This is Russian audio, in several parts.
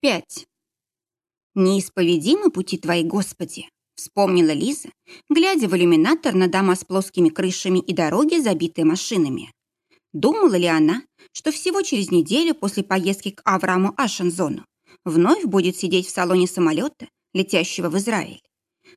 5. «Неисповедимы пути твои, Господи!» вспомнила Лиза, глядя в иллюминатор на дома с плоскими крышами и дороги, забитые машинами. Думала ли она, что всего через неделю после поездки к Аврааму Ашензону вновь будет сидеть в салоне самолета, летящего в Израиль?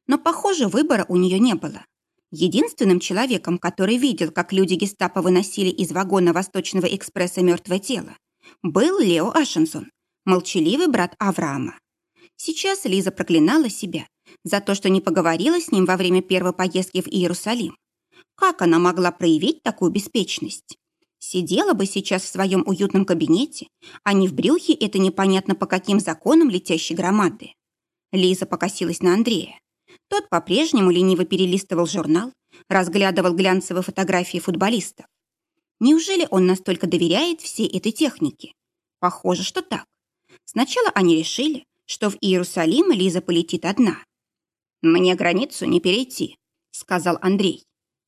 Но, похоже, выбора у нее не было. Единственным человеком, который видел, как люди гестапо выносили из вагона Восточного экспресса мертвое тело, был Лео Ашенсон, молчаливый брат Авраама. Сейчас Лиза проклинала себя за то, что не поговорила с ним во время первой поездки в Иерусалим. Как она могла проявить такую беспечность? Сидела бы сейчас в своем уютном кабинете, а не в брюхе это непонятно по каким законам летящей громады. Лиза покосилась на Андрея. Тот по-прежнему лениво перелистывал журнал, разглядывал глянцевые фотографии футболистов. Неужели он настолько доверяет всей этой технике? Похоже, что так. Сначала они решили, что в Иерусалим Лиза полетит одна. «Мне границу не перейти», — сказал Андрей.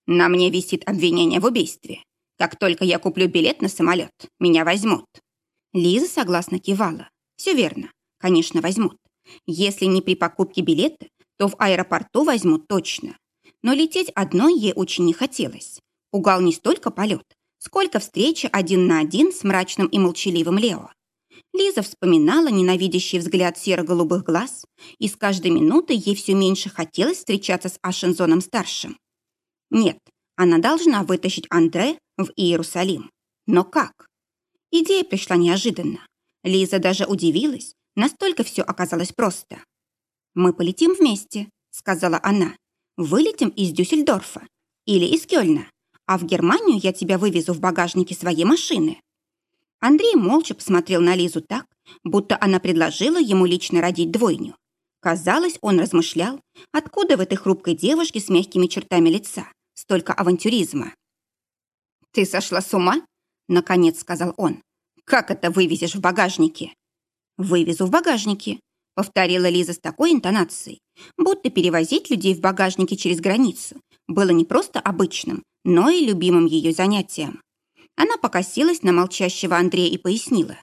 «На мне висит обвинение в убийстве. Как только я куплю билет на самолет, меня возьмут». Лиза согласно кивала. «Все верно. Конечно, возьмут. Если не при покупке билета, то в аэропорту возьмут точно. Но лететь одной ей очень не хотелось. Пугал не столько полет, сколько встреча один на один с мрачным и молчаливым Лео. Лиза вспоминала ненавидящий взгляд серо-голубых глаз, и с каждой минутой ей все меньше хотелось встречаться с Ашензоном-старшим. Нет, она должна вытащить Андре в Иерусалим. Но как? Идея пришла неожиданно. Лиза даже удивилась, настолько все оказалось просто. «Мы полетим вместе», — сказала она. «Вылетим из Дюссельдорфа или из Кёльна, а в Германию я тебя вывезу в багажнике своей машины». Андрей молча посмотрел на Лизу так, будто она предложила ему лично родить двойню. Казалось, он размышлял, откуда в этой хрупкой девушке с мягкими чертами лица столько авантюризма. «Ты сошла с ума?» — наконец сказал он. «Как это вывезешь в багажнике?» «Вывезу в багажнике», — повторила Лиза с такой интонацией, будто перевозить людей в багажнике через границу было не просто обычным, но и любимым ее занятием. Она покосилась на молчащего Андрея и пояснила.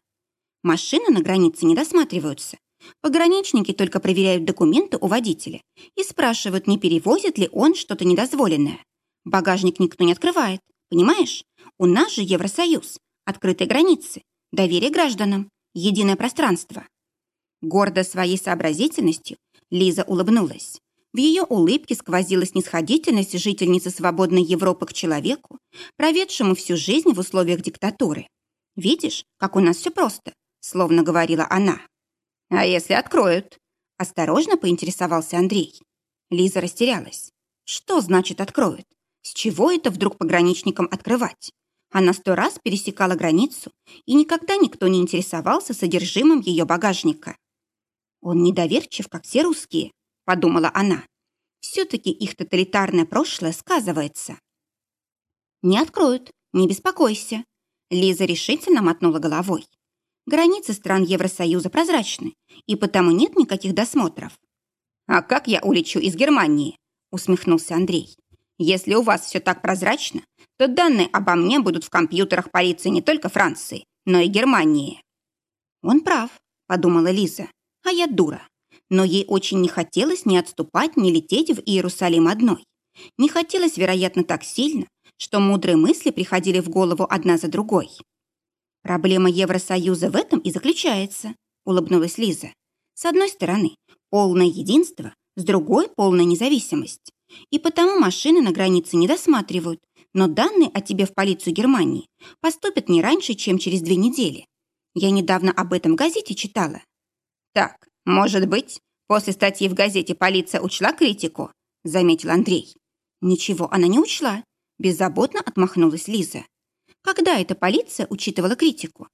Машины на границе не досматриваются. Пограничники только проверяют документы у водителя и спрашивают, не перевозит ли он что-то недозволенное. Багажник никто не открывает, понимаешь? У нас же Евросоюз, открытые границы, доверие гражданам, единое пространство. Гордо своей сообразительностью, Лиза улыбнулась. В ее улыбке сквозила снисходительность жительницы свободной Европы к человеку, проведшему всю жизнь в условиях диктатуры. «Видишь, как у нас все просто», — словно говорила она. «А если откроют?» — осторожно поинтересовался Андрей. Лиза растерялась. «Что значит откроют? С чего это вдруг пограничникам открывать?» Она сто раз пересекала границу, и никогда никто не интересовался содержимым ее багажника. Он недоверчив, как все русские, подумала она. Все-таки их тоталитарное прошлое сказывается. Не откроют, не беспокойся. Лиза решительно мотнула головой. Границы стран Евросоюза прозрачны, и потому нет никаких досмотров. «А как я улечу из Германии?» усмехнулся Андрей. «Если у вас все так прозрачно, то данные обо мне будут в компьютерах полиции не только Франции, но и Германии». «Он прав», — подумала Лиза, — «а я дура но ей очень не хотелось ни отступать, ни лететь в Иерусалим одной. Не хотелось, вероятно, так сильно, что мудрые мысли приходили в голову одна за другой. «Проблема Евросоюза в этом и заключается», — улыбнулась Лиза. «С одной стороны, полное единство, с другой — полная независимость. И потому машины на границе не досматривают, но данные о тебе в полицию Германии поступят не раньше, чем через две недели. Я недавно об этом в газете читала. Так, «Может быть, после статьи в газете полиция учла критику?» – заметил Андрей. «Ничего она не учла», – беззаботно отмахнулась Лиза. «Когда эта полиция учитывала критику?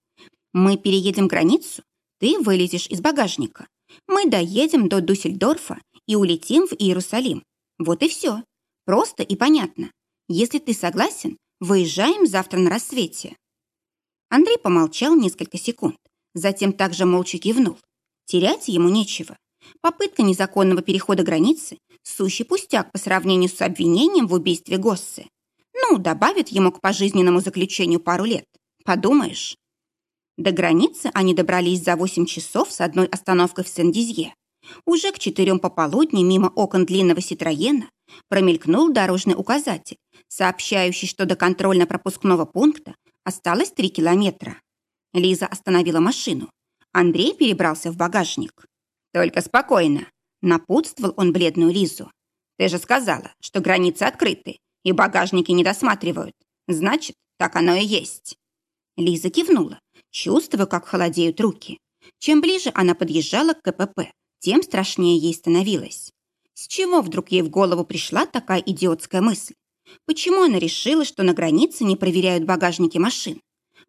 Мы переедем границу, ты вылезешь из багажника. Мы доедем до Дуссельдорфа и улетим в Иерусалим. Вот и все. Просто и понятно. Если ты согласен, выезжаем завтра на рассвете». Андрей помолчал несколько секунд, затем также молча кивнул. Терять ему нечего. Попытка незаконного перехода границы – сущий пустяк по сравнению с обвинением в убийстве Госсы. Ну, добавит ему к пожизненному заключению пару лет. Подумаешь. До границы они добрались за 8 часов с одной остановкой в Сен-Дизье. Уже к четырем пополудни мимо окон длинного Ситроена промелькнул дорожный указатель, сообщающий, что до контрольно-пропускного пункта осталось 3 километра. Лиза остановила машину. Андрей перебрался в багажник. «Только спокойно», — напутствовал он бледную Лизу. «Ты же сказала, что границы открыты, и багажники не досматривают. Значит, так оно и есть». Лиза кивнула, чувствуя, как холодеют руки. Чем ближе она подъезжала к КПП, тем страшнее ей становилось. С чего вдруг ей в голову пришла такая идиотская мысль? Почему она решила, что на границе не проверяют багажники машин?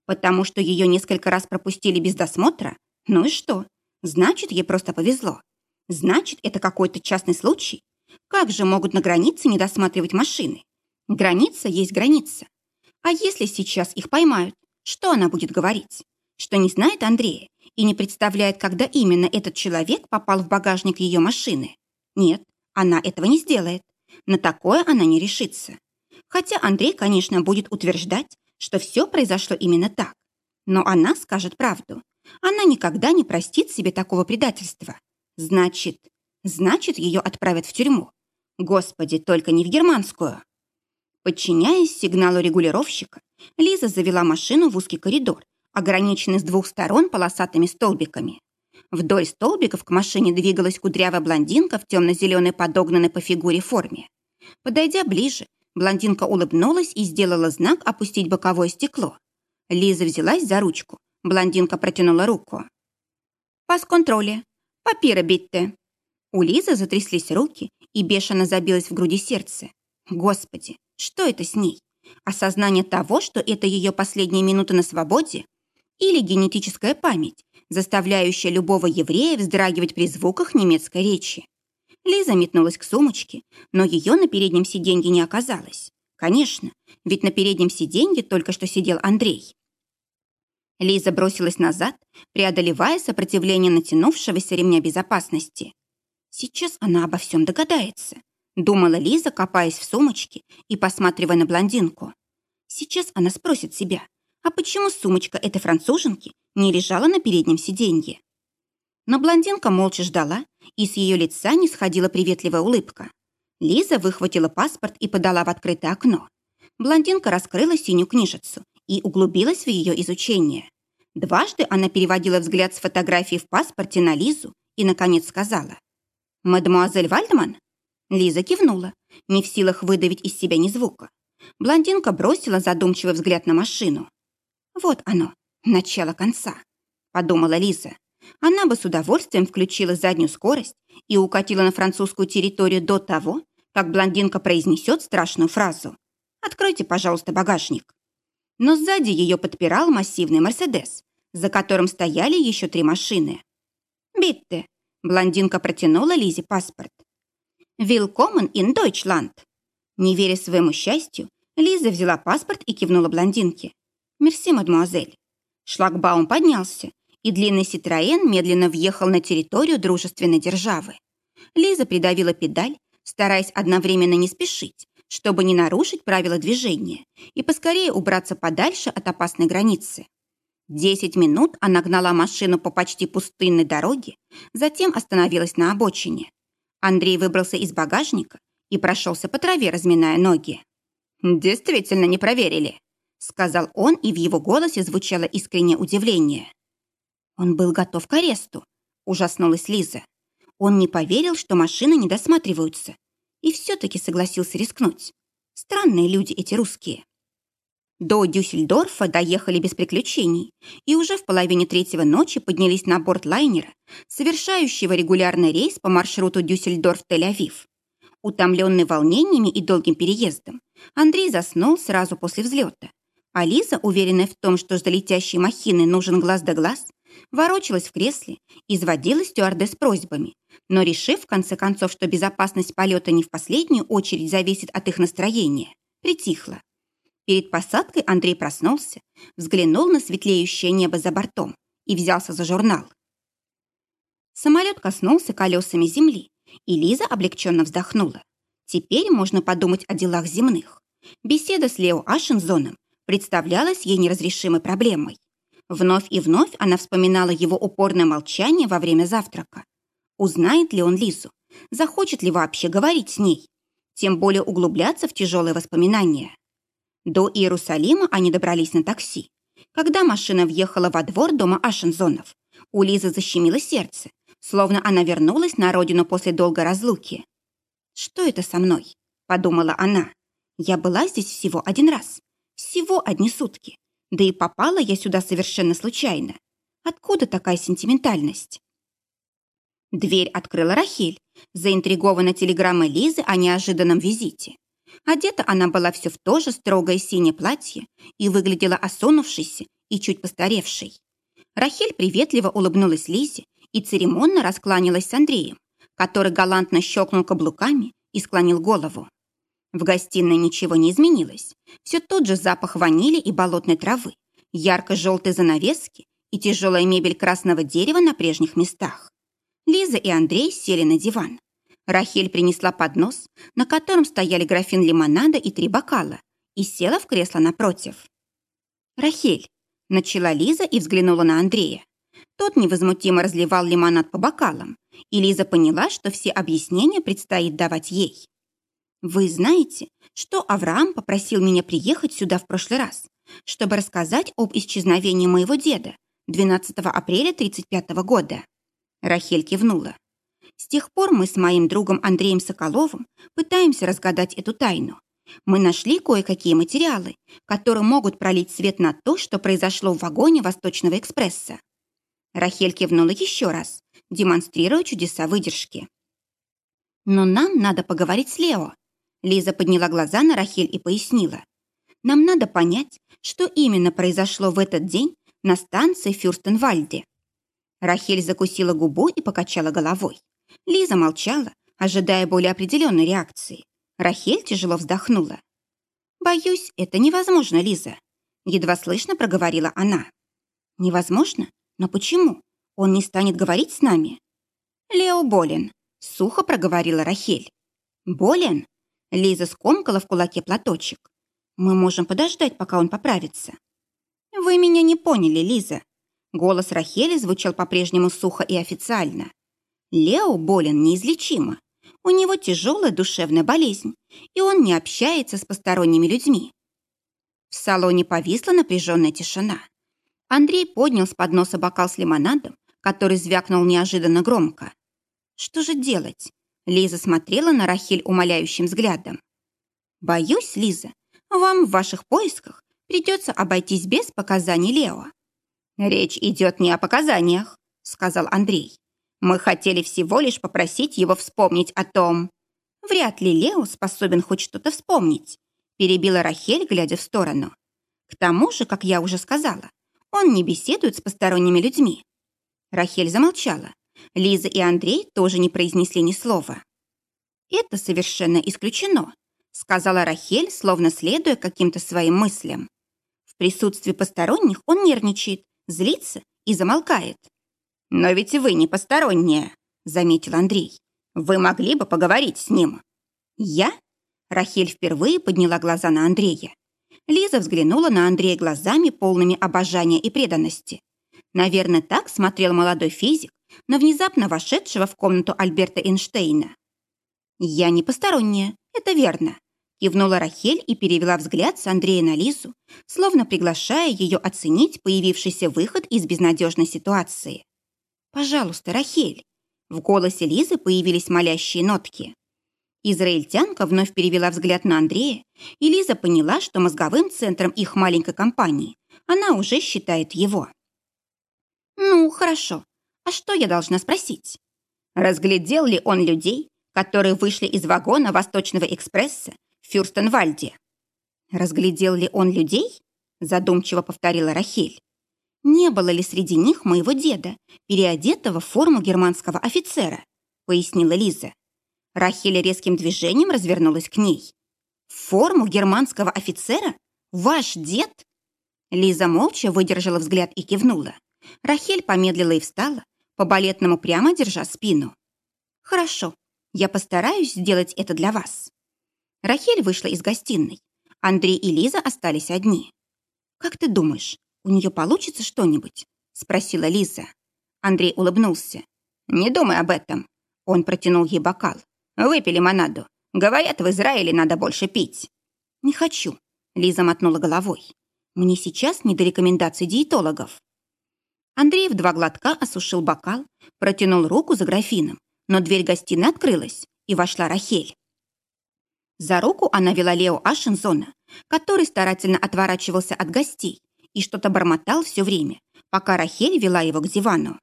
Потому что ее несколько раз пропустили без досмотра? Ну и что? Значит, ей просто повезло. Значит, это какой-то частный случай? Как же могут на границе не досматривать машины? Граница есть граница. А если сейчас их поймают, что она будет говорить? Что не знает Андрея и не представляет, когда именно этот человек попал в багажник ее машины? Нет, она этого не сделает. На такое она не решится. Хотя Андрей, конечно, будет утверждать, что все произошло именно так. Но она скажет правду. Она никогда не простит себе такого предательства. Значит, значит, ее отправят в тюрьму. Господи, только не в германскую. Подчиняясь сигналу регулировщика, Лиза завела машину в узкий коридор, ограниченный с двух сторон полосатыми столбиками. Вдоль столбиков к машине двигалась кудрявая блондинка в темно-зеленой подогнанной по фигуре форме. Подойдя ближе, блондинка улыбнулась и сделала знак опустить боковое стекло. Лиза взялась за ручку. Блондинка протянула руку. «Пас-контроле. Папира битте». У Лизы затряслись руки и бешено забилось в груди сердце. Господи, что это с ней? Осознание того, что это ее последние минуты на свободе? Или генетическая память, заставляющая любого еврея вздрагивать при звуках немецкой речи? Лиза метнулась к сумочке, но ее на переднем сиденье не оказалось. Конечно, ведь на переднем сиденье только что сидел Андрей. Лиза бросилась назад, преодолевая сопротивление натянувшегося ремня безопасности. Сейчас она обо всем догадается. Думала Лиза, копаясь в сумочке и посматривая на блондинку. Сейчас она спросит себя, а почему сумочка этой француженки не лежала на переднем сиденье? Но блондинка молча ждала, и с ее лица не сходила приветливая улыбка. Лиза выхватила паспорт и подала в открытое окно. Блондинка раскрыла синюю книжицу и углубилась в ее изучение. Дважды она переводила взгляд с фотографии в паспорте на Лизу и, наконец, сказала. «Мадемуазель Вальдман?» Лиза кивнула, не в силах выдавить из себя ни звука. Блондинка бросила задумчивый взгляд на машину. «Вот оно, начало конца», — подумала Лиза. Она бы с удовольствием включила заднюю скорость и укатила на французскую территорию до того, как блондинка произнесет страшную фразу. «Откройте, пожалуйста, багажник». Но сзади ее подпирал массивный «Мерседес», за которым стояли еще три машины. «Битте», — блондинка протянула Лизе паспорт. «Willkommen in Deutschland!» Не веря своему счастью, Лиза взяла паспорт и кивнула блондинке. «Мерси, мадемуазель». Шлагбаум поднялся, и длинный Ситроен медленно въехал на территорию дружественной державы. Лиза придавила педаль, стараясь одновременно не спешить, чтобы не нарушить правила движения и поскорее убраться подальше от опасной границы. Десять минут она гнала машину по почти пустынной дороге, затем остановилась на обочине. Андрей выбрался из багажника и прошелся по траве, разминая ноги. «Действительно не проверили», — сказал он, и в его голосе звучало искреннее удивление. Он был готов к аресту, ужаснулась Лиза. Он не поверил, что машины не досматриваются, и все-таки согласился рискнуть. Странные люди эти русские. До Дюссельдорфа доехали без приключений и уже в половине третьего ночи поднялись на борт лайнера, совершающего регулярный рейс по маршруту Дюссельдорф-Тель-Авив. Утомленный волнениями и долгим переездом, Андрей заснул сразу после взлета, а Лиза, уверенная в том, что за летящей махиной нужен глаз да глаз, ворочалась в кресле изводила стюардесс просьбами, но решив, в конце концов, что безопасность полета не в последнюю очередь зависит от их настроения, притихла. Перед посадкой Андрей проснулся, взглянул на светлеющее небо за бортом и взялся за журнал. Самолет коснулся колесами земли, и Лиза облегченно вздохнула. Теперь можно подумать о делах земных. Беседа с Лео Ашензоном представлялась ей неразрешимой проблемой. Вновь и вновь она вспоминала его упорное молчание во время завтрака. Узнает ли он Лизу? Захочет ли вообще говорить с ней? Тем более углубляться в тяжелые воспоминания. До Иерусалима они добрались на такси. Когда машина въехала во двор дома Ашензонов, у Лизы защемило сердце, словно она вернулась на родину после долгой разлуки. «Что это со мной?» – подумала она. «Я была здесь всего один раз. Всего одни сутки. Да и попала я сюда совершенно случайно. Откуда такая сентиментальность?» Дверь открыла Рахиль, заинтригована телеграммой Лизы о неожиданном визите. Одета она была все в то же строгое синее платье и выглядела осунувшейся и чуть постаревшей. Рахиль приветливо улыбнулась Лизе и церемонно раскланялась с Андреем, который галантно щелкнул каблуками и склонил голову. В гостиной ничего не изменилось. Все тот же запах ванили и болотной травы, ярко-желтые занавески и тяжелая мебель красного дерева на прежних местах. Лиза и Андрей сели на диван. Рахель принесла поднос, на котором стояли графин лимонада и три бокала, и села в кресло напротив. «Рахель», — начала Лиза и взглянула на Андрея. Тот невозмутимо разливал лимонад по бокалам, и Лиза поняла, что все объяснения предстоит давать ей. «Вы знаете, что Авраам попросил меня приехать сюда в прошлый раз, чтобы рассказать об исчезновении моего деда 12 апреля 1935 года?» Рахель кивнула. «С тех пор мы с моим другом Андреем Соколовым пытаемся разгадать эту тайну. Мы нашли кое-какие материалы, которые могут пролить свет на то, что произошло в вагоне Восточного экспресса. Рахель кивнула еще раз, демонстрируя чудеса выдержки. «Но нам надо поговорить с Лео». Лиза подняла глаза на Рахель и пояснила. «Нам надо понять, что именно произошло в этот день на станции Фюрстенвальде». Рахель закусила губу и покачала головой. Лиза молчала, ожидая более определенной реакции. Рахель тяжело вздохнула. «Боюсь, это невозможно, Лиза», — едва слышно проговорила она. «Невозможно? Но почему? Он не станет говорить с нами?» «Лео болен», — сухо проговорила Рахель. «Болен?» Лиза скомкала в кулаке платочек. «Мы можем подождать, пока он поправится». «Вы меня не поняли, Лиза». Голос Рахели звучал по-прежнему сухо и официально. «Лео болен неизлечимо. У него тяжелая душевная болезнь, и он не общается с посторонними людьми». В салоне повисла напряженная тишина. Андрей поднял с подноса бокал с лимонадом, который звякнул неожиданно громко. «Что же делать?» Лиза смотрела на Рахиль умоляющим взглядом. «Боюсь, Лиза, вам в ваших поисках придется обойтись без показаний Лео». «Речь идет не о показаниях», — сказал Андрей. «Мы хотели всего лишь попросить его вспомнить о том». «Вряд ли Лео способен хоть что-то вспомнить», — перебила Рахель, глядя в сторону. «К тому же, как я уже сказала, он не беседует с посторонними людьми. Рахель замолчала. Лиза и Андрей тоже не произнесли ни слова. «Это совершенно исключено», — сказала Рахель, словно следуя каким-то своим мыслям. В присутствии посторонних он нервничает, злится и замолкает. «Но ведь вы не посторонняя», — заметил Андрей. «Вы могли бы поговорить с ним». «Я?» Рахель впервые подняла глаза на Андрея. Лиза взглянула на Андрея глазами, полными обожания и преданности. Наверное, так смотрел молодой физик на внезапно вошедшего в комнату Альберта Эйнштейна. «Я не посторонняя, это верно», кивнула Рахель и перевела взгляд с Андрея на Лизу, словно приглашая ее оценить появившийся выход из безнадежной ситуации. «Пожалуйста, Рахель». В голосе Лизы появились молящие нотки. Израильтянка вновь перевела взгляд на Андрея, и Лиза поняла, что мозговым центром их маленькой компании она уже считает его. «Ну, хорошо. А что я должна спросить?» Разглядел ли он людей, которые вышли из вагона Восточного экспресса в Фюрстенвальде? «Разглядел ли он людей?» задумчиво повторила Рахель. «Не было ли среди них моего деда, переодетого в форму германского офицера?» пояснила Лиза. Рахель резким движением развернулась к ней. «Форму германского офицера? Ваш дед?» Лиза молча выдержала взгляд и кивнула. Рахель помедлила и встала, по-балетному прямо держа спину. «Хорошо, я постараюсь сделать это для вас». Рахель вышла из гостиной. Андрей и Лиза остались одни. «Как ты думаешь, «У нее получится что-нибудь?» — спросила Лиза. Андрей улыбнулся. «Не думай об этом». Он протянул ей бокал. «Выпей лимонаду. Говорят, в Израиле надо больше пить». «Не хочу», — Лиза мотнула головой. «Мне сейчас не до рекомендаций диетологов». Андрей в два глотка осушил бокал, протянул руку за графином, но дверь гостиной открылась, и вошла Рахель. За руку она вела Лео Ашензона, который старательно отворачивался от гостей и что-то бормотал все время, пока Рахель вела его к дивану.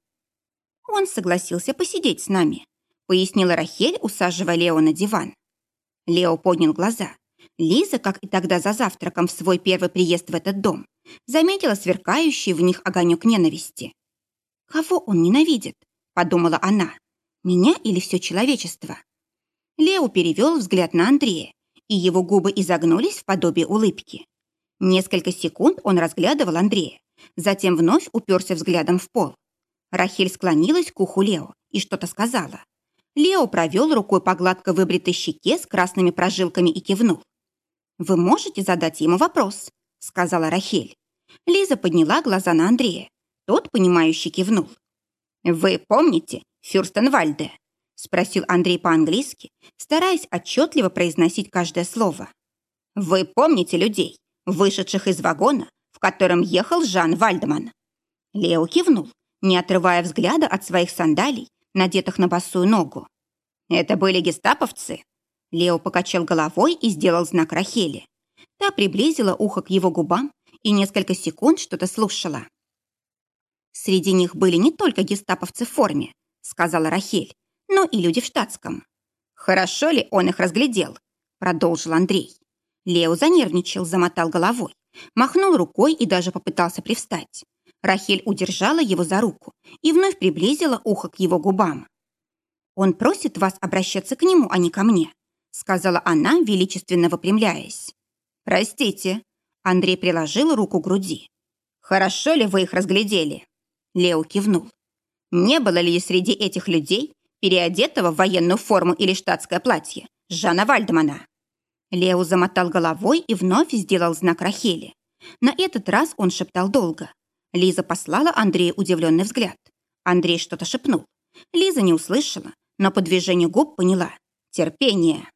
«Он согласился посидеть с нами», — пояснила Рахель, усаживая Лео на диван. Лео поднял глаза. Лиза, как и тогда за завтраком в свой первый приезд в этот дом, заметила сверкающий в них огонек ненависти. «Кого он ненавидит?» — подумала она. «Меня или все человечество?» Лео перевел взгляд на Андрея, и его губы изогнулись в подобие улыбки. Несколько секунд он разглядывал Андрея, затем вновь уперся взглядом в пол. Рахиль склонилась к уху Лео и что-то сказала. Лео провел рукой по гладко выбритой щеке с красными прожилками и кивнул. «Вы можете задать ему вопрос?» — сказала Рахель. Лиза подняла глаза на Андрея. Тот, понимающе кивнул. «Вы помните Фюрстенвальде?» — спросил Андрей по-английски, стараясь отчетливо произносить каждое слово. «Вы помните людей, вышедших из вагона, в котором ехал Жан Вальдман?» Лео кивнул, не отрывая взгляда от своих сандалий, надетых на босую ногу. «Это были гестаповцы?» Лео покачал головой и сделал знак Рахели. Та приблизила ухо к его губам и несколько секунд что-то слушала. «Среди них были не только гестаповцы в форме», — сказала Рахель, но и люди в штатском. «Хорошо ли он их разглядел?» — продолжил Андрей. Лео занервничал, замотал головой, махнул рукой и даже попытался привстать. Рахель удержала его за руку и вновь приблизила ухо к его губам. «Он просит вас обращаться к нему, а не ко мне», сказала она, величественно выпрямляясь. «Простите», Андрей приложил руку к груди. «Хорошо ли вы их разглядели?» Лео кивнул. «Не было ли среди этих людей переодетого в военную форму или штатское платье, Жана Вальдмана. Лео замотал головой и вновь сделал знак Рахели. На этот раз он шептал долго. Лиза послала Андрею удивленный взгляд. Андрей что-то шепнул. Лиза не услышала, но по движению губ поняла. Терпение.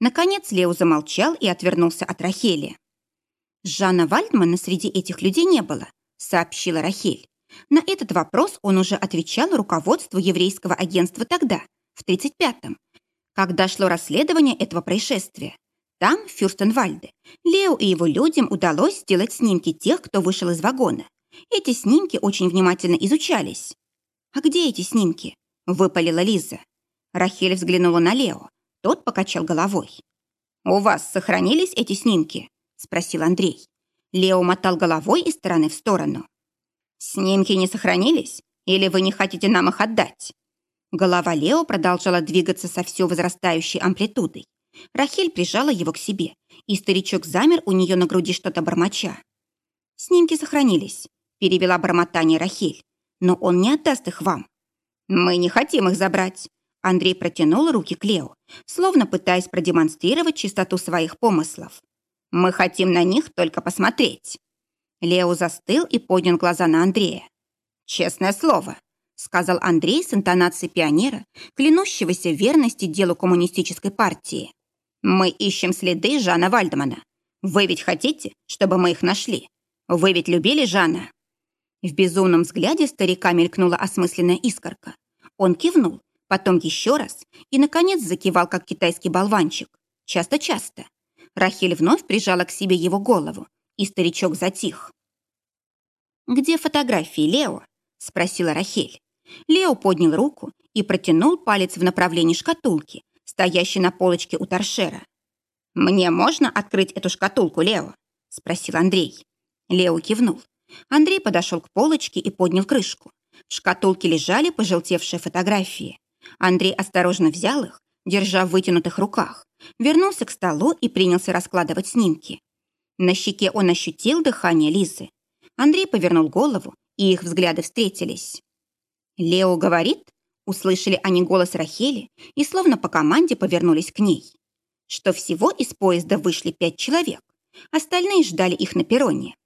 Наконец Лео замолчал и отвернулся от Рахели. «Жанна Вальдмана среди этих людей не было», — сообщила Рахель. На этот вопрос он уже отвечал руководству еврейского агентства тогда, в 35-м, когда шло расследование этого происшествия. Там, в Фюрстенвальде, Лео и его людям удалось сделать снимки тех, кто вышел из вагона. Эти снимки очень внимательно изучались. «А где эти снимки?» – выпалила Лиза. Рахель взглянула на Лео. Тот покачал головой. «У вас сохранились эти снимки?» – спросил Андрей. Лео мотал головой из стороны в сторону. «Снимки не сохранились? Или вы не хотите нам их отдать?» Голова Лео продолжала двигаться со все возрастающей амплитудой. Рахель прижала его к себе, и старичок замер у нее на груди что-то бормоча. «Снимки сохранились», — перевела бормотание Рахель. «Но он не отдаст их вам». «Мы не хотим их забрать». Андрей протянул руки к Лео, словно пытаясь продемонстрировать чистоту своих помыслов. «Мы хотим на них только посмотреть». Лео застыл и поднял глаза на Андрея. «Честное слово», — сказал Андрей с интонацией пионера, клянущегося верности делу коммунистической партии. «Мы ищем следы Жана Вальдмана. Вы ведь хотите, чтобы мы их нашли? Вы ведь любили Жана?» В безумном взгляде старика мелькнула осмысленная искорка. Он кивнул, потом еще раз и, наконец, закивал, как китайский болванчик. Часто-часто. Рахиль вновь прижала к себе его голову, и старичок затих. «Где фотографии, Лео?» – спросила Рахель. Лео поднял руку и протянул палец в направлении шкатулки, стоящей на полочке у торшера. «Мне можно открыть эту шкатулку, Лео?» – спросил Андрей. Лео кивнул. Андрей подошел к полочке и поднял крышку. В шкатулке лежали пожелтевшие фотографии. Андрей осторожно взял их, держа в вытянутых руках, вернулся к столу и принялся раскладывать снимки. На щеке он ощутил дыхание Лизы. Андрей повернул голову, и их взгляды встретились. «Лео говорит?» Услышали они голос Рахели и словно по команде повернулись к ней. Что всего из поезда вышли пять человек. Остальные ждали их на перроне.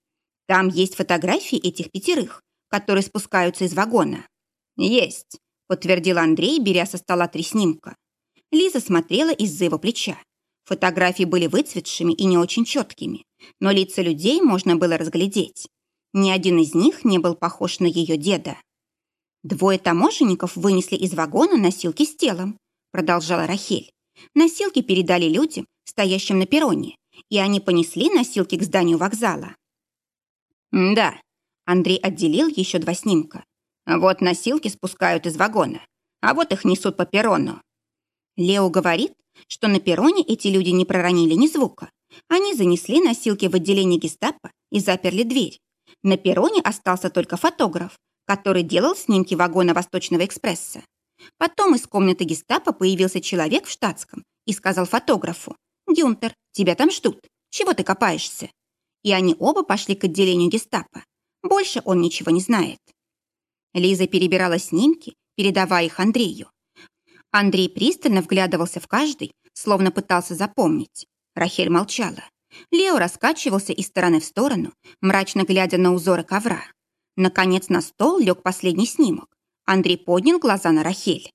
Там есть фотографии этих пятерых, которые спускаются из вагона. Есть, подтвердил Андрей, беря со стола три снимка. Лиза смотрела из-за его плеча. Фотографии были выцветшими и не очень четкими, но лица людей можно было разглядеть. Ни один из них не был похож на ее деда. Двое таможенников вынесли из вагона носилки с телом, продолжала Рахель. Носилки передали людям, стоящим на перроне, и они понесли носилки к зданию вокзала. «Да», — Андрей отделил еще два снимка. «Вот носилки спускают из вагона, а вот их несут по перрону». Лео говорит, что на перроне эти люди не проронили ни звука. Они занесли носилки в отделение гестапо и заперли дверь. На перроне остался только фотограф, который делал снимки вагона Восточного экспресса. Потом из комнаты гестапо появился человек в штатском и сказал фотографу, «Гюнтер, тебя там ждут. Чего ты копаешься?» И они оба пошли к отделению гестапо. Больше он ничего не знает. Лиза перебирала снимки, передавая их Андрею. Андрей пристально вглядывался в каждый, словно пытался запомнить. Рахель молчала. Лео раскачивался из стороны в сторону, мрачно глядя на узоры ковра. Наконец на стол лег последний снимок. Андрей поднял глаза на Рахель.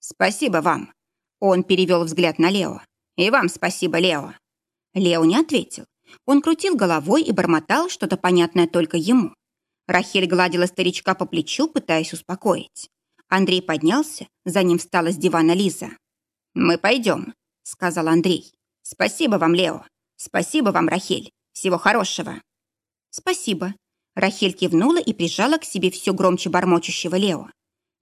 «Спасибо вам». Он перевел взгляд на Лео. «И вам спасибо, Лео». Лео не ответил. Он крутил головой и бормотал что-то понятное только ему. Рахель гладила старичка по плечу, пытаясь успокоить. Андрей поднялся, за ним встала с дивана Лиза. «Мы пойдем», — сказал Андрей. «Спасибо вам, Лео. Спасибо вам, Рахель. Всего хорошего». «Спасибо». Рахель кивнула и прижала к себе все громче бормочущего Лео.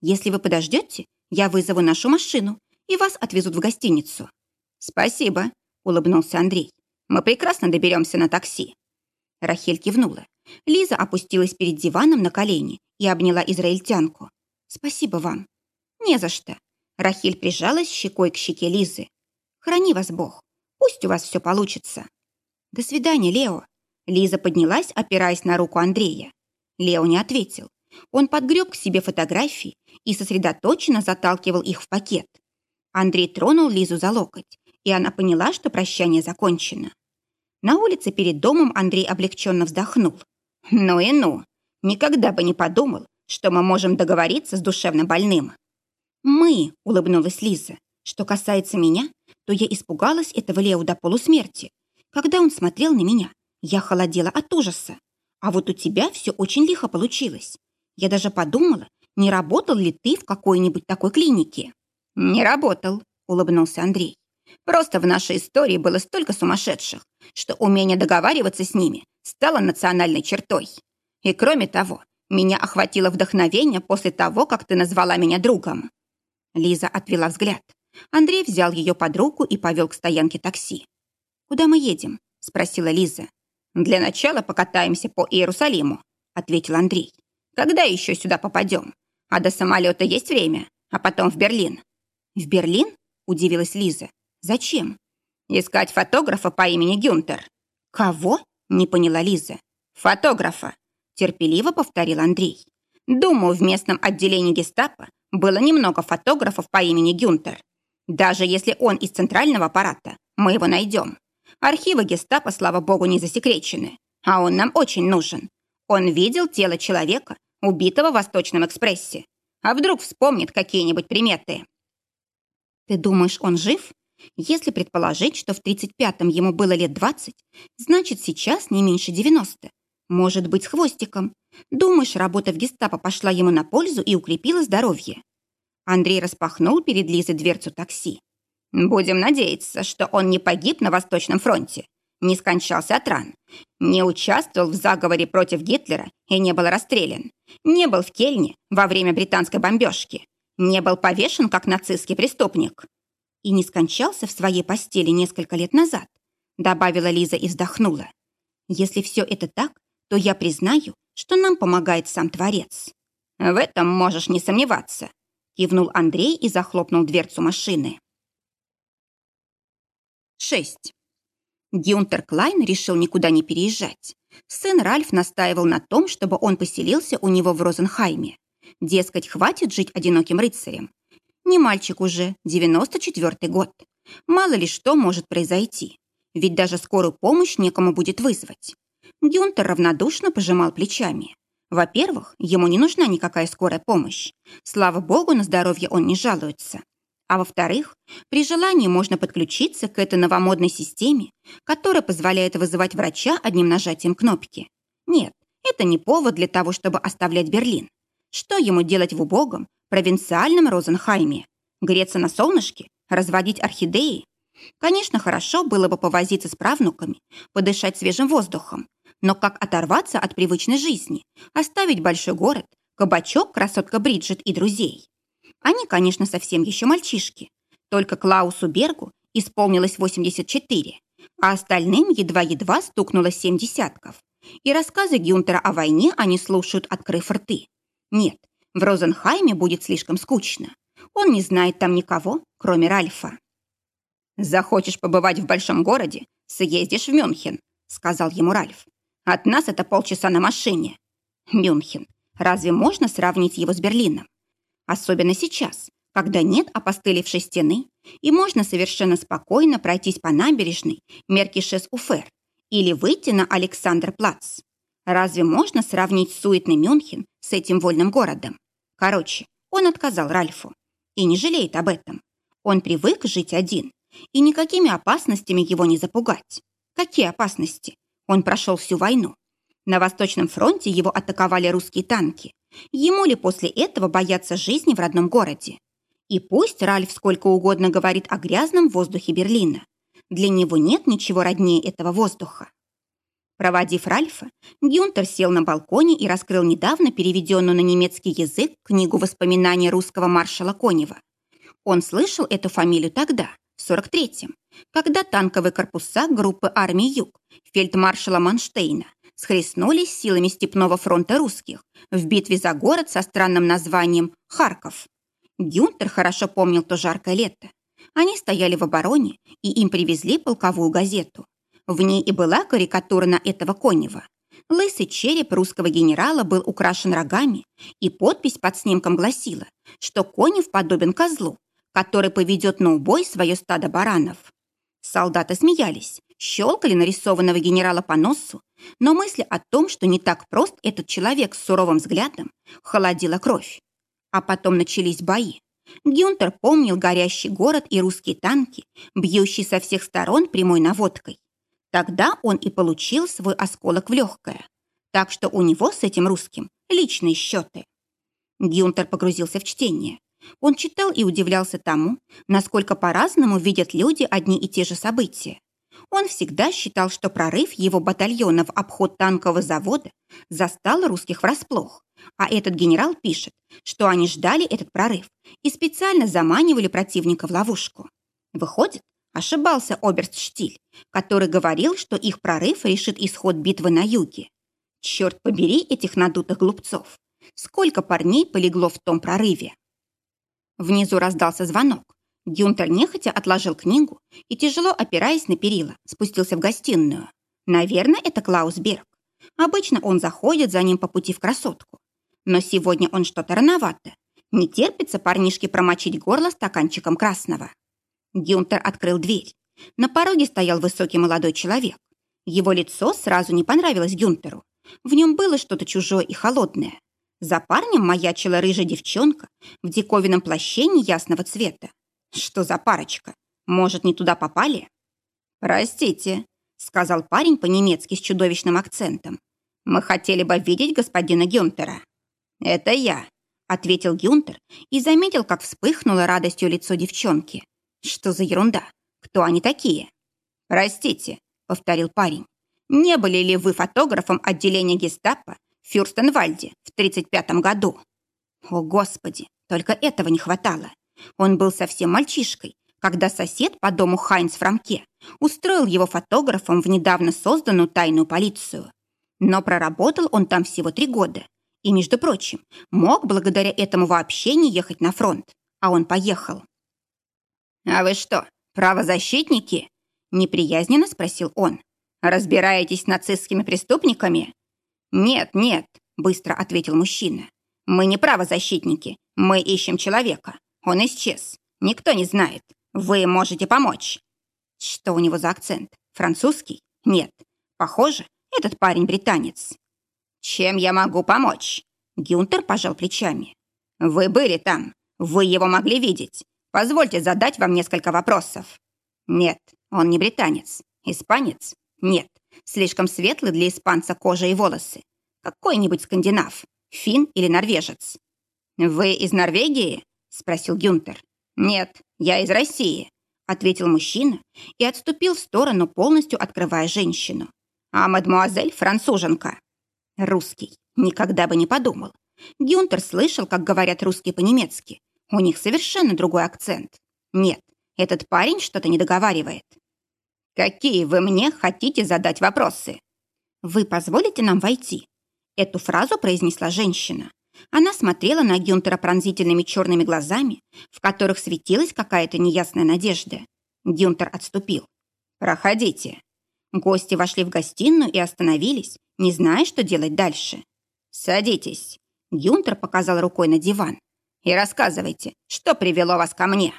«Если вы подождете, я вызову нашу машину, и вас отвезут в гостиницу». «Спасибо», — улыбнулся Андрей. «Мы прекрасно доберемся на такси». Рахель кивнула. Лиза опустилась перед диваном на колени и обняла израильтянку. «Спасибо вам». «Не за что». Рахиль прижалась щекой к щеке Лизы. «Храни вас Бог. Пусть у вас все получится». «До свидания, Лео». Лиза поднялась, опираясь на руку Андрея. Лео не ответил. Он подгреб к себе фотографии и сосредоточенно заталкивал их в пакет. Андрей тронул Лизу за локоть, и она поняла, что прощание закончено. На улице перед домом Андрей облегченно вздохнул. «Ну и ну! Никогда бы не подумал, что мы можем договориться с душевно больным». «Мы», — улыбнулась Лиза. «Что касается меня, то я испугалась этого Лео до полусмерти. Когда он смотрел на меня, я холодела от ужаса. А вот у тебя все очень лихо получилось. Я даже подумала, не работал ли ты в какой-нибудь такой клинике?» «Не работал», — улыбнулся Андрей. «Просто в нашей истории было столько сумасшедших, что умение договариваться с ними стало национальной чертой. И кроме того, меня охватило вдохновение после того, как ты назвала меня другом». Лиза отвела взгляд. Андрей взял ее под руку и повел к стоянке такси. «Куда мы едем?» – спросила Лиза. «Для начала покатаемся по Иерусалиму», – ответил Андрей. «Когда еще сюда попадем? А до самолета есть время, а потом в Берлин». «В Берлин?» – удивилась Лиза. «Зачем?» «Искать фотографа по имени Гюнтер». «Кого?» – не поняла Лиза. «Фотографа терпеливо повторил Андрей. Думаю, в местном отделении гестапо было немного фотографов по имени Гюнтер. Даже если он из центрального аппарата, мы его найдем. Архивы гестапо, слава богу, не засекречены, а он нам очень нужен. Он видел тело человека, убитого в Восточном экспрессе. А вдруг вспомнит какие-нибудь приметы? Ты думаешь, он жив? Если предположить, что в 35-м ему было лет 20, значит, сейчас не меньше 90. Может быть, с хвостиком. Думаешь, работа в гестапо пошла ему на пользу и укрепила здоровье? Андрей распахнул перед Лизой дверцу такси. Будем надеяться, что он не погиб на Восточном фронте, не скончался от ран, не участвовал в заговоре против Гитлера и не был расстрелян, не был в Кельне во время британской бомбежки, не был повешен как нацистский преступник. И не скончался в своей постели несколько лет назад, добавила Лиза и вздохнула. Если все это так, то я признаю, что нам помогает сам Творец. В этом можешь не сомневаться, кивнул Андрей и захлопнул дверцу машины. 6. Гюнтер Клайн решил никуда не переезжать. Сын Ральф настаивал на том, чтобы он поселился у него в Розенхайме. Дескать, хватит жить одиноким рыцарем. Не мальчик уже, 94-й год. Мало ли что может произойти. Ведь даже скорую помощь некому будет вызвать. Гюнтер равнодушно пожимал плечами. Во-первых, ему не нужна никакая скорая помощь. Слава богу, на здоровье он не жалуется. А во-вторых, при желании можно подключиться к этой новомодной системе, которая позволяет вызывать врача одним нажатием кнопки. Нет, это не повод для того, чтобы оставлять Берлин. Что ему делать в убогом, провинциальном Розенхайме? Греться на солнышке? Разводить орхидеи? Конечно, хорошо было бы повозиться с правнуками, подышать свежим воздухом, но как оторваться от привычной жизни, оставить большой город, кабачок, красотка Бриджит и друзей? Они, конечно, совсем еще мальчишки. Только Клаусу Бергу исполнилось 84, а остальным едва-едва стукнуло семь десятков. И рассказы Гюнтера о войне они слушают, открыв рты. Нет, в Розенхайме будет слишком скучно. Он не знает там никого, кроме Ральфа. «Захочешь побывать в большом городе, съездишь в Мюнхен», сказал ему Ральф. «От нас это полчаса на машине». Мюнхен. Разве можно сравнить его с Берлином? Особенно сейчас, когда нет опостылевшей стены, и можно совершенно спокойно пройтись по набережной Меркишес-Уфер или выйти на Александр-Плац. Разве можно сравнить суетный Мюнхен с этим вольным городом? Короче, он отказал Ральфу. И не жалеет об этом. Он привык жить один, и никакими опасностями его не запугать. Какие опасности? Он прошел всю войну. На Восточном фронте его атаковали русские танки. Ему ли после этого бояться жизни в родном городе? И пусть Ральф сколько угодно говорит о грязном воздухе Берлина. Для него нет ничего роднее этого воздуха. Проводив Ральфа, Гюнтер сел на балконе и раскрыл недавно переведенную на немецкий язык книгу воспоминаний русского маршала Конева. Он слышал эту фамилию тогда, в 43-м, когда танковые корпуса группы армии Юг фельдмаршала Манштейна схлестнулись силами Степного фронта русских в битве за город со странным названием Харков. Гюнтер хорошо помнил то жаркое лето. Они стояли в обороне, и им привезли полковую газету. В ней и была карикатура на этого Конева. Лысый череп русского генерала был украшен рогами, и подпись под снимком гласила, что Конев подобен козлу, который поведет на убой свое стадо баранов. Солдаты смеялись, щелкали нарисованного генерала по носу, но мысли о том, что не так прост этот человек с суровым взглядом, холодила кровь. А потом начались бои. Гюнтер помнил горящий город и русские танки, бьющие со всех сторон прямой наводкой. Тогда он и получил свой осколок в легкое. Так что у него с этим русским личные счеты. Гюнтер погрузился в чтение. Он читал и удивлялся тому, насколько по-разному видят люди одни и те же события. Он всегда считал, что прорыв его батальона в обход танкового завода застал русских врасплох, а этот генерал пишет, что они ждали этот прорыв и специально заманивали противника в ловушку. Выходит, Ошибался Оберст Штиль, который говорил, что их прорыв решит исход битвы на юге. Черт побери этих надутых глупцов. Сколько парней полегло в том прорыве? Внизу раздался звонок. Гюнтер нехотя отложил книгу и, тяжело опираясь на перила, спустился в гостиную. Наверное, это Клаус Берг. Обычно он заходит за ним по пути в красотку. Но сегодня он что-то рановато. Не терпится парнишке промочить горло стаканчиком красного. Гюнтер открыл дверь. На пороге стоял высокий молодой человек. Его лицо сразу не понравилось Гюнтеру. В нем было что-то чужое и холодное. За парнем маячила рыжая девчонка в диковинном плаще неясного цвета. Что за парочка? Может, не туда попали? «Простите», — сказал парень по-немецки с чудовищным акцентом. «Мы хотели бы видеть господина Гюнтера». «Это я», — ответил Гюнтер и заметил, как вспыхнуло радостью лицо девчонки. Что за ерунда? Кто они такие? Простите, повторил парень. Не были ли вы фотографом отделения гестапо в Фюрстенвальде в 35 году? О, Господи, только этого не хватало. Он был совсем мальчишкой, когда сосед по дому Хайнц Фрамке устроил его фотографом в недавно созданную тайную полицию. Но проработал он там всего три года. И, между прочим, мог благодаря этому вообще не ехать на фронт. А он поехал. «А вы что, правозащитники?» – неприязненно спросил он. «Разбираетесь с нацистскими преступниками?» «Нет, нет», – быстро ответил мужчина. «Мы не правозащитники, мы ищем человека. Он исчез. Никто не знает. Вы можете помочь». Что у него за акцент? Французский? Нет. Похоже, Этот парень британец. Чем я могу помочь? Гюнтер пожал плечами. Вы были там. Вы его могли видеть. Позвольте задать вам несколько вопросов. Нет, он не британец. Испанец? Нет. Слишком светлый для испанца кожа и волосы. Какой-нибудь скандинав. Фин или норвежец. «Вы из Норвегии?» – спросил Гюнтер. «Нет, я из России», – ответил мужчина и отступил в сторону, полностью открывая женщину. «А мадмуазель француженка». «Русский. Никогда бы не подумал. Гюнтер слышал, как говорят русские по-немецки. У них совершенно другой акцент. Нет, этот парень что-то не договаривает. «Какие вы мне хотите задать вопросы?» «Вы позволите нам войти?» Эту фразу произнесла женщина. Она смотрела на Гюнтера пронзительными черными глазами, в которых светилась какая-то неясная надежда. Гюнтер отступил. «Проходите». Гости вошли в гостиную и остановились, не зная, что делать дальше. «Садитесь». Гюнтер показал рукой на диван. «И рассказывайте, что привело вас ко мне?»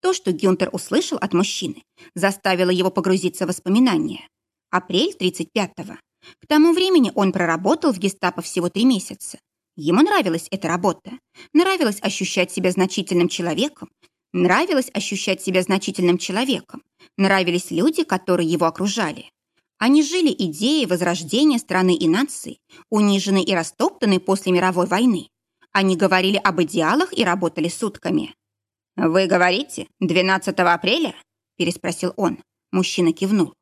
То, что Гюнтер услышал от мужчины, заставило его погрузиться в воспоминания. Апрель 35-го. К тому времени он проработал в гестапо всего три месяца. Ему нравилась эта работа. Нравилось ощущать себя значительным человеком. Нравилось ощущать себя значительным человеком. Нравились люди, которые его окружали. Они жили идеей возрождения страны и нации, униженной и растоптанной после мировой войны. Они говорили об идеалах и работали сутками. «Вы говорите, 12 апреля?» – переспросил он. Мужчина кивнул.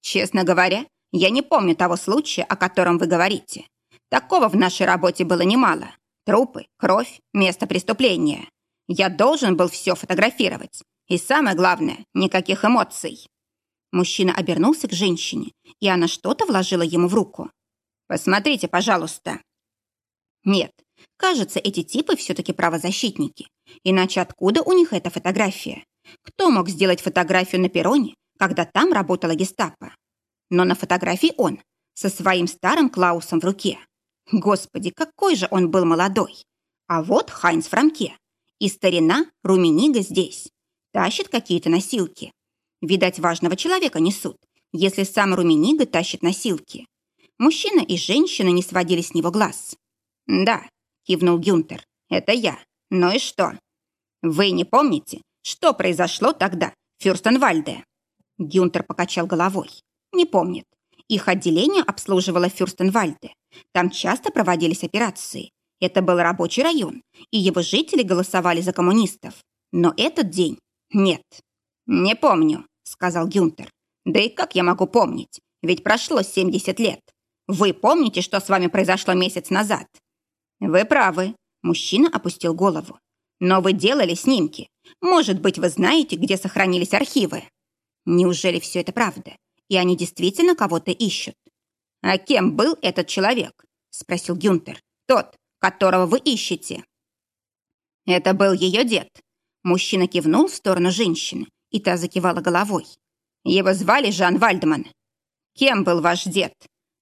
«Честно говоря, я не помню того случая, о котором вы говорите. Такого в нашей работе было немало. Трупы, кровь, место преступления. Я должен был все фотографировать. И самое главное, никаких эмоций». Мужчина обернулся к женщине, и она что-то вложила ему в руку. «Посмотрите, пожалуйста». Нет, кажется, эти типы все-таки правозащитники. Иначе откуда у них эта фотография? Кто мог сделать фотографию на перроне, когда там работала гестапо? Но на фотографии он, со своим старым Клаусом в руке. Господи, какой же он был молодой! А вот Хайнц Франке. И старина Руменига здесь. Тащит какие-то носилки. Видать, важного человека несут, если сам Руменига тащит носилки. Мужчина и женщина не сводили с него глаз. «Да», — кивнул Гюнтер, — «это я. Ну и что? Вы не помните, что произошло тогда Фюрстенвальде? Гюнтер покачал головой. Не помнит. Их отделение обслуживало Фюрстенвальде. Там часто проводились операции. Это был рабочий район, и его жители голосовали за коммунистов. Но этот день нет. «Не помню», — сказал Гюнтер. «Да и как я могу помнить? Ведь прошло 70 лет. Вы помните, что с вами произошло месяц назад?» «Вы правы», Мужчина опустил голову. «Но вы делали снимки. Может быть, вы знаете, где сохранились архивы?» «Неужели все это правда? И они действительно кого-то ищут?» «А кем был этот человек?» — спросил Гюнтер. «Тот, которого вы ищете». «Это был ее дед». Мужчина кивнул в сторону женщины, и та закивала головой. «Его звали Жан Вальдман». «Кем был ваш дед?»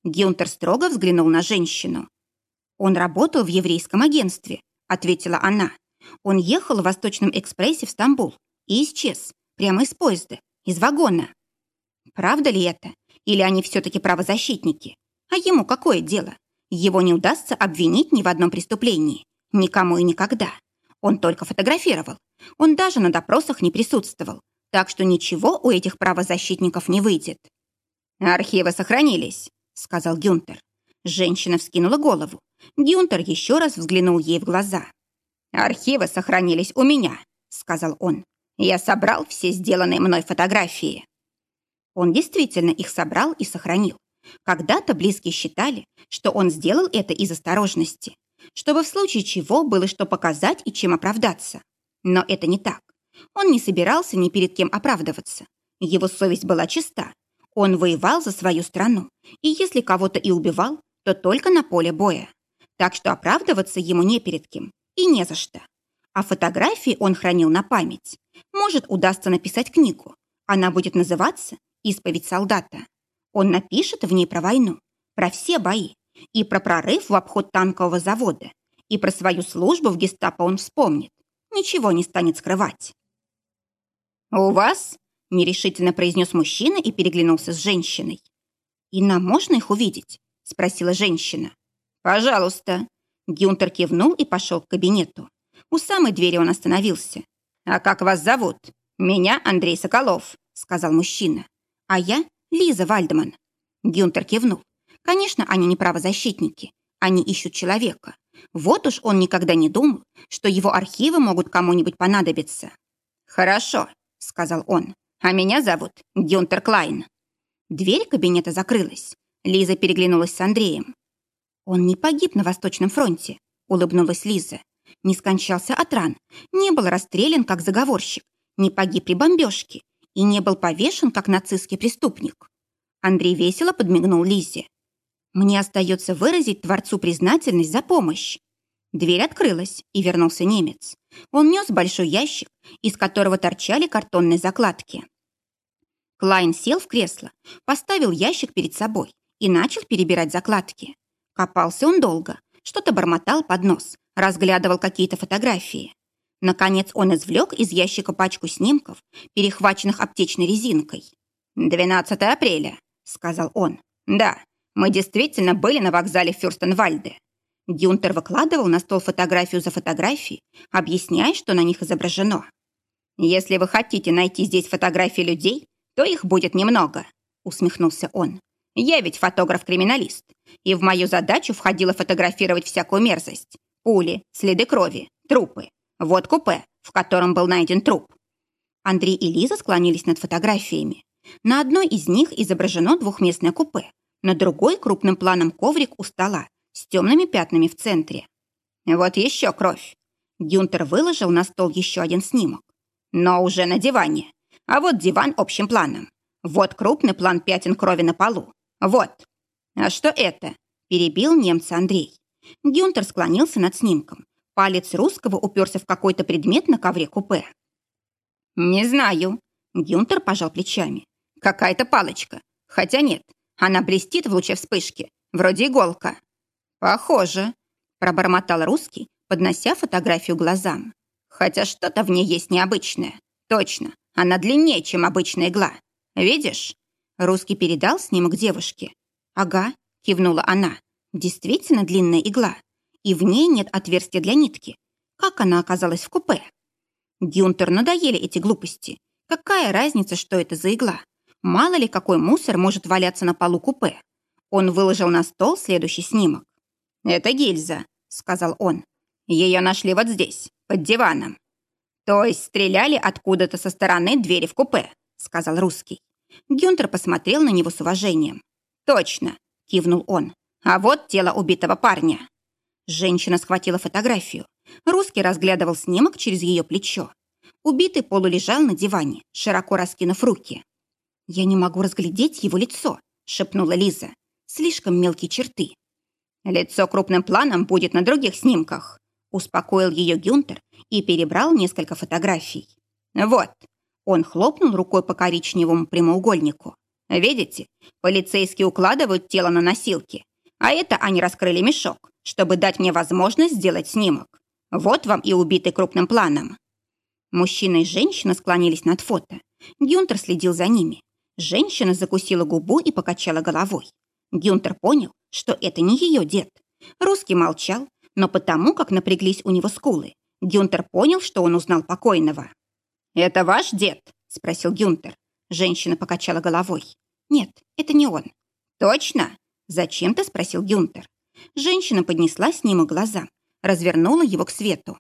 Гюнтер строго взглянул на женщину. «Он работал в еврейском агентстве», — ответила она. «Он ехал в Восточном экспрессе в Стамбул и исчез, прямо из поезда, из вагона». Правда ли это? Или они все-таки правозащитники? А ему какое дело? Его не удастся обвинить ни в одном преступлении. Никому и никогда. Он только фотографировал. Он даже на допросах не присутствовал. Так что ничего у этих правозащитников не выйдет. «Архивы сохранились», — сказал Гюнтер. Женщина вскинула голову. Гюнтер еще раз взглянул ей в глаза. «Архивы сохранились у меня», — сказал он. «Я собрал все сделанные мной фотографии». Он действительно их собрал и сохранил. Когда-то близкие считали, что он сделал это из осторожности, чтобы в случае чего было что показать и чем оправдаться. Но это не так. Он не собирался ни перед кем оправдываться. Его совесть была чиста. Он воевал за свою страну, и если кого-то и убивал, то только на поле боя. Так что оправдываться ему не перед кем и не за что. А фотографии он хранил на память. Может, удастся написать книгу. Она будет называться «Исповедь солдата». Он напишет в ней про войну, про все бои, и про прорыв в обход танкового завода, и про свою службу в гестапо он вспомнит. Ничего не станет скрывать. «У вас?» – нерешительно произнес мужчина и переглянулся с женщиной. «И нам можно их увидеть?» – спросила женщина. «Пожалуйста». Гюнтер кивнул и пошел к кабинету. У самой двери он остановился. «А как вас зовут?» «Меня Андрей Соколов», — сказал мужчина. «А я Лиза Вальдман». Гюнтер кивнул. «Конечно, они не правозащитники. Они ищут человека. Вот уж он никогда не думал, что его архивы могут кому-нибудь понадобиться». «Хорошо», — сказал он. «А меня зовут Гюнтер Клайн». Дверь кабинета закрылась. Лиза переглянулась с Андреем. «Он не погиб на Восточном фронте», — улыбнулась Лиза. «Не скончался от ран, не был расстрелян как заговорщик, не погиб при бомбежке и не был повешен как нацистский преступник». Андрей весело подмигнул Лизе. «Мне остается выразить Творцу признательность за помощь». Дверь открылась, и вернулся немец. Он нес большой ящик, из которого торчали картонные закладки. Клайн сел в кресло, поставил ящик перед собой и начал перебирать закладки. Копался он долго, что-то бормотал под нос, разглядывал какие-то фотографии. Наконец он извлек из ящика пачку снимков, перехваченных аптечной резинкой. «12 апреля», — сказал он. «Да, мы действительно были на вокзале Фюрстенвальде». Гюнтер выкладывал на стол фотографию за фотографией, объясняя, что на них изображено. «Если вы хотите найти здесь фотографии людей, то их будет немного», — усмехнулся он. Я ведь фотограф-криминалист, и в мою задачу входило фотографировать всякую мерзость. Пули, следы крови, трупы. Вот купе, в котором был найден труп. Андрей и Лиза склонились над фотографиями. На одной из них изображено двухместное купе, на другой крупным планом коврик у стола с темными пятнами в центре. Вот еще кровь. Гюнтер выложил на стол еще один снимок. Но уже на диване. А вот диван общим планом. Вот крупный план пятен крови на полу. «Вот. А что это?» – перебил немца Андрей. Гюнтер склонился над снимком. Палец русского уперся в какой-то предмет на ковре купе. «Не знаю». Гюнтер пожал плечами. «Какая-то палочка. Хотя нет, она блестит в луче вспышки. Вроде иголка». «Похоже», – пробормотал русский, поднося фотографию глазам. «Хотя что-то в ней есть необычное. Точно, она длиннее, чем обычная игла. Видишь?» Русский передал снимок девушке. «Ага», — кивнула она. «Действительно длинная игла. И в ней нет отверстия для нитки. Как она оказалась в купе?» Гюнтер надоели эти глупости. Какая разница, что это за игла? Мало ли, какой мусор может валяться на полу купе. Он выложил на стол следующий снимок. «Это гильза», — сказал он. «Ее нашли вот здесь, под диваном». «То есть стреляли откуда-то со стороны двери в купе», — сказал русский. Гюнтер посмотрел на него с уважением. «Точно!» – кивнул он. «А вот тело убитого парня!» Женщина схватила фотографию. Русский разглядывал снимок через ее плечо. Убитый полулежал на диване, широко раскинув руки. «Я не могу разглядеть его лицо», – шепнула Лиза. «Слишком мелкие черты». «Лицо крупным планом будет на других снимках», – успокоил ее Гюнтер и перебрал несколько фотографий. «Вот, он хлопнул рукой по коричневому прямоугольнику. «Видите, полицейские укладывают тело на носилки, а это они раскрыли мешок, чтобы дать мне возможность сделать снимок. Вот вам и убитый крупным планом». Мужчина и женщина склонились над фото. Гюнтер следил за ними. Женщина закусила губу и покачала головой. Гюнтер понял, что это не ее дед. Русский молчал, но потому, как напряглись у него скулы, Гюнтер понял, что он узнал покойного. «Это ваш дед?» – спросил Гюнтер. Женщина покачала головой. «Нет, это не он». «Точно?» – зачем-то спросил Гюнтер. Женщина поднесла снимок глазам, развернула его к свету.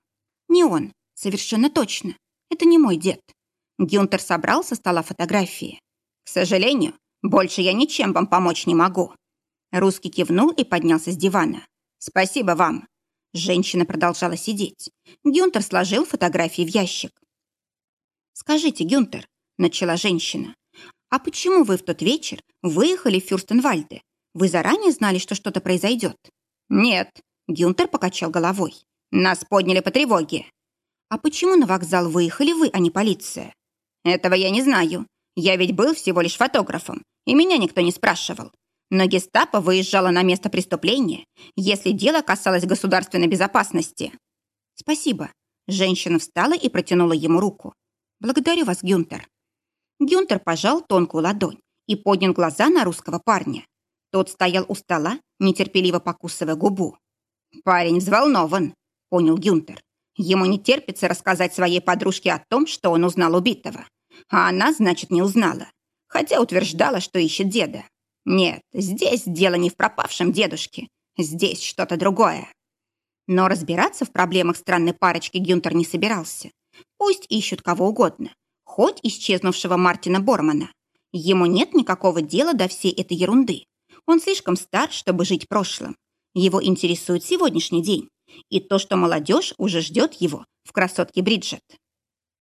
«Не он, совершенно точно. Это не мой дед». Гюнтер собрал со стола фотографии. «К сожалению, больше я ничем вам помочь не могу». Русский кивнул и поднялся с дивана. «Спасибо вам». Женщина продолжала сидеть. Гюнтер сложил фотографии в ящик. «Скажите, Гюнтер», — начала женщина, «а почему вы в тот вечер выехали в Фюрстенвальде? Вы заранее знали, что что-то произойдет?» «Нет», — Гюнтер покачал головой. «Нас подняли по тревоге». «А почему на вокзал выехали вы, а не полиция?» «Этого я не знаю. Я ведь был всего лишь фотографом, и меня никто не спрашивал. Но гестапо выезжало на место преступления, если дело касалось государственной безопасности». «Спасибо». Женщина встала и протянула ему руку. Благодарю вас, Гюнтер». Гюнтер пожал тонкую ладонь и поднял глаза на русского парня. Тот стоял у стола, нетерпеливо покусывая губу. «Парень взволнован», — понял Гюнтер. Ему не терпится рассказать своей подружке о том, что он узнал убитого. А она, значит, не узнала. Хотя утверждала, что ищет деда. Нет, здесь дело не в пропавшем дедушке. Здесь что-то другое. Но разбираться в проблемах странной парочки Гюнтер не собирался. Пусть ищут кого угодно. Хоть исчезнувшего Мартина Бормана. Ему нет никакого дела до всей этой ерунды. Он слишком стар, чтобы жить прошлым. Его интересует сегодняшний день и то, что молодежь уже ждет его в красотке Бриджет.